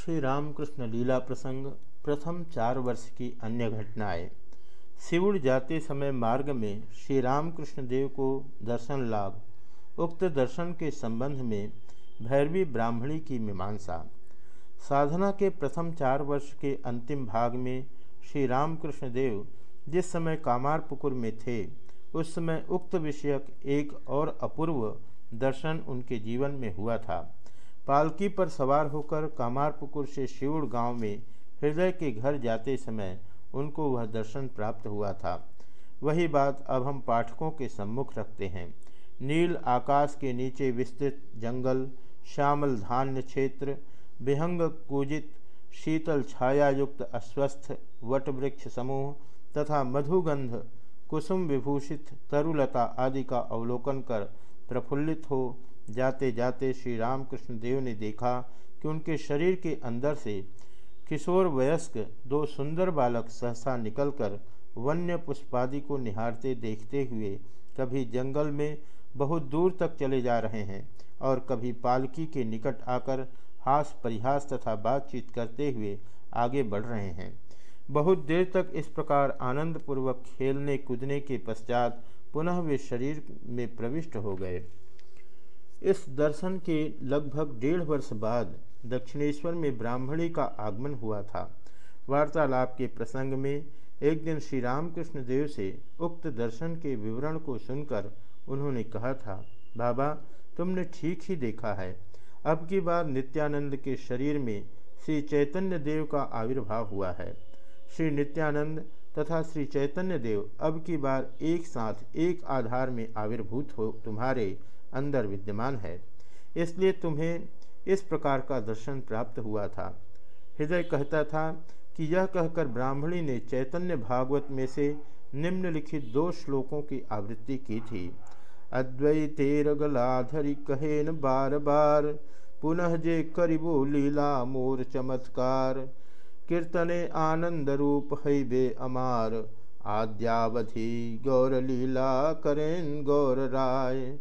श्री रामकृष्ण लीला प्रसंग, प्रथम चार वर्ष की अन्य घटनाएँ। सिवुड़ जाते समय मार्ग में श्री रामकृष्ण देव को दर्शन लाभ, उक्त दर्शन के संबंध में भैरवी ब्राह्मणी की मीमांसा। साधना के प्रथम चार वर्ष के अंतिम भाग में श्री रामकृष्ण देव जिस समय कामारपुकुर में थे, उस समय उक्त विषयक एक और अपूर्व दर्शन उनके जीवन में हुआ था। पालकी पर सवार होकर कामारपुकुर से शिवड़ गाँव में हृदय के घर जाते समय उनको वह दर्शन प्राप्त हुआ था। वही बात अब हम पाठकों के सम्मुख रखते हैं। नील आकाश के नीचे विस्तृत जंगल, श्यामल धान्य क्षेत्र, विहंग कूजित, शीतल छायायुक्त अस्वस्थ वटवृक्ष समूह तथा मधुगंध, कुसुम विभूषित तरुलता आदि का अवलोकन कर प्रफुल्लित हो जाते जाते श्री रामकृष्ण देव ने देखा कि उनके शरीर के अंदर से किशोर वयस्क दो सुंदर बालक सहसा निकलकर वन्य पुष्पादि को निहारते देखते हुए कभी जंगल में बहुत दूर तक चले जा रहे हैं और कभी पालकी के निकट आकर हास परिहास तथा बातचीत करते हुए आगे बढ़ रहे हैं। बहुत देर तक इस प्रकार आनंदपूर्वक खेलने कूदने के पश्चात पुनः वे शरीर में प्रविष्ट हो गए। इस दर्शन के लगभग डेढ़ वर्ष बाद दक्षिणेश्वर में ब्राह्मणी का आगमन हुआ था। वार्तालाप के प्रसंग में एक दिन श्री रामकृष्ण देव से उक्त दर्शन के विवरण को सुनकर उन्होंने कहा था, बाबा, तुमने ठीक ही देखा है। अब की बार नित्यानंद के शरीर में श्री चैतन्य देव का आविर्भाव हुआ है। श्री नित्यानंद तथा श्री चैतन्य देव अब की बार एक साथ एक आधार में आविर्भूत हो तुम्हारे अंदर विद्यमान है। इसलिए तुम्हें इस प्रकार का दर्शन प्राप्त हुआ था। हृदय कहता था कि यह कहकर ब्राह्मणी ने चैतन्य भागवत में से निम्नलिखित दो श्लोकों की आवृत्ति की थी। अद्वैतेरगलाधरि कहेन बार बार, पुनः जे करिबो लीला मोर चमत्कार। कीर्तने आनंद रूप है अमार, आद्यावधि गौर लीला करें गौर राय।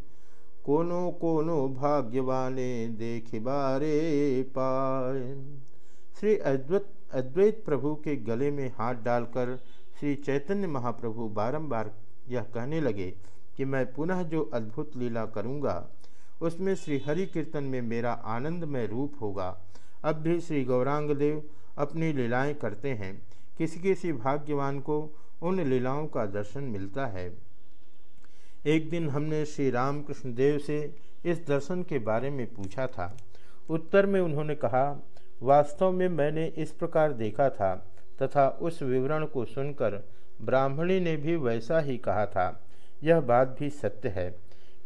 कोनो कोनो भाग्यवाने देख बारे पाए। श्री अद्वैत अद्वैत प्रभु के गले में हाथ डालकर श्री चैतन्य महाप्रभु बारंबार यह कहने लगे कि मैं पुनः जो अद्भुत लीला करूँगा, उसमें श्री हरि कीर्तन में मेरा आनंदमय रूप होगा। अब भी श्री गौरांग देव अपनी लीलाएँ करते हैं। किसी किसी भाग्यवान को उन लीलाओं का दर्शन मिलता है। एक दिन हमने श्री रामकृष्ण देव से इस दर्शन के बारे में पूछा था। उत्तर में उन्होंने कहा, वास्तव में मैंने इस प्रकार देखा था तथा उस विवरण को सुनकर ब्राह्मणी ने भी वैसा ही कहा था। यह बात भी सत्य है।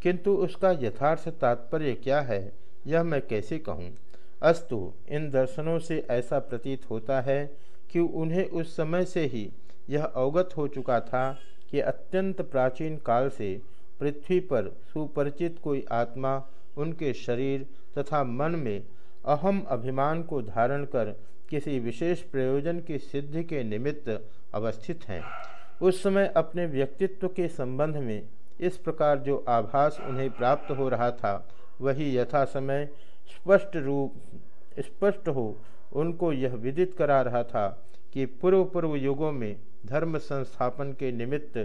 किंतु उसका यथार्थ तात्पर्य क्या है, यह मैं कैसे कहूँ? अस्तु, इन दर्शनों से ऐसा प्रतीत होता है कि उन्हें उस समय से ही यह अवगत हो चुका था कि अत्यंत प्राचीन काल से पृथ्वी पर सुपरिचित कोई आत्मा उनके शरीर तथा मन में अहम अभिमान को धारण कर किसी विशेष प्रयोजन की सिद्धि के निमित्त अवस्थित हैं। उस समय अपने व्यक्तित्व के संबंध में इस प्रकार जो आभास उन्हें प्राप्त हो रहा था, वही यथा समय स्पष्ट रूप, स्पष्ट हो उनको यह विदित करा रहा था कि पूर्व पूर्व युगों में धर्म संस्थापन के निमित्त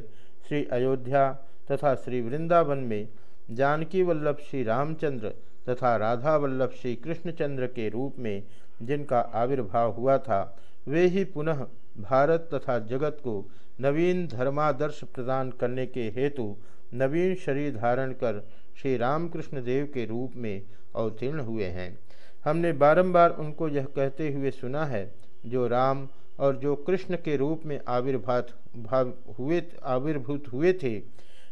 श्री अयोध्या तथा श्री वृंदावन में जानकी वल्लभ श्री रामचंद्र तथा राधा वल्लभ श्री कृष्णचंद्र के रूप में जिनका आविर्भाव हुआ था, वे ही पुनः भारत तथा जगत को नवीन धर्मादर्श प्रदान करने के हेतु नवीन शरीर धारण कर श्री रामकृष्ण देव के रूप में अवतीर्ण हुए हैं। हमने बारंबार उनको यह कहते हुए सुना है, जो राम और जो कृष्ण के रूप में आविर्भात, भाव हुए, आविर्भूत हुए थे,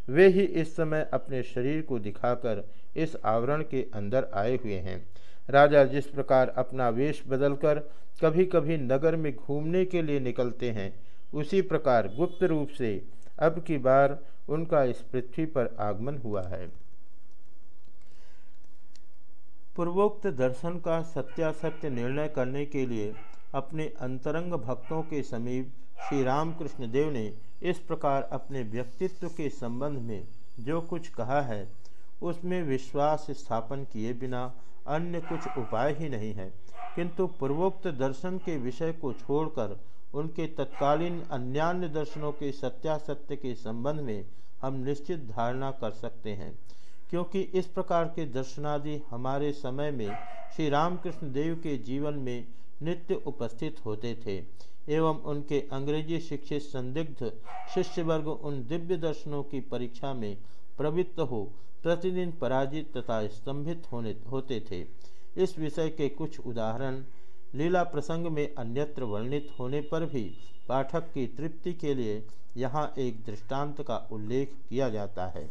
वे ही इस समय अपने शरीर को दिखाकर इस आवरण के अंदर आए हुए हैं। राजा जिस प्रकार अपना वेश बदलकर कभी कभी नगर में घूमने के लिए निकलते हैं, उसी प्रकार गुप्त रूप से अब की बार उनका इस पृथ्वी पर आगमन हुआ है। पूर्वोक्त दर्शन का सत्यासत्य निर्णय करने के लिए अपने अंतरंग भक्तों के समीप श्री रामकृष्ण देव ने इस प्रकार अपने व्यक्तित्व के संबंध में जो कुछ कहा है, उसमें विश्वास स्थापन किए बिना अन्य कुछ उपाय ही नहीं है। किंतु पूर्वोक्त दर्शन के विषय को छोड़कर उनके तत्कालीन अन्यान्य दर्शनों के सत्यासत्य के संबंध में हम निश्चित धारणा कर सकते हैं। क्योंकि इस प्रकार के दर्शनादि हमारे समय में श्री रामकृष्ण देव के जीवन में नित्य उपस्थित होते थे एवं उनके अंग्रेज़ी शिक्षित संदिग्ध शिष्य वर्ग उन दिव्य दर्शनों की परीक्षा में प्रवृत्त हो, प्रतिदिन पराजित तथा स्तंभित होने, होते थे। इस विषय के कुछ उदाहरण लीला प्रसंग में अन्यत्र वर्णित होने पर भी पाठक की तृप्ति के लिए यहाँ एक दृष्टांत का उल्लेख किया जाता है।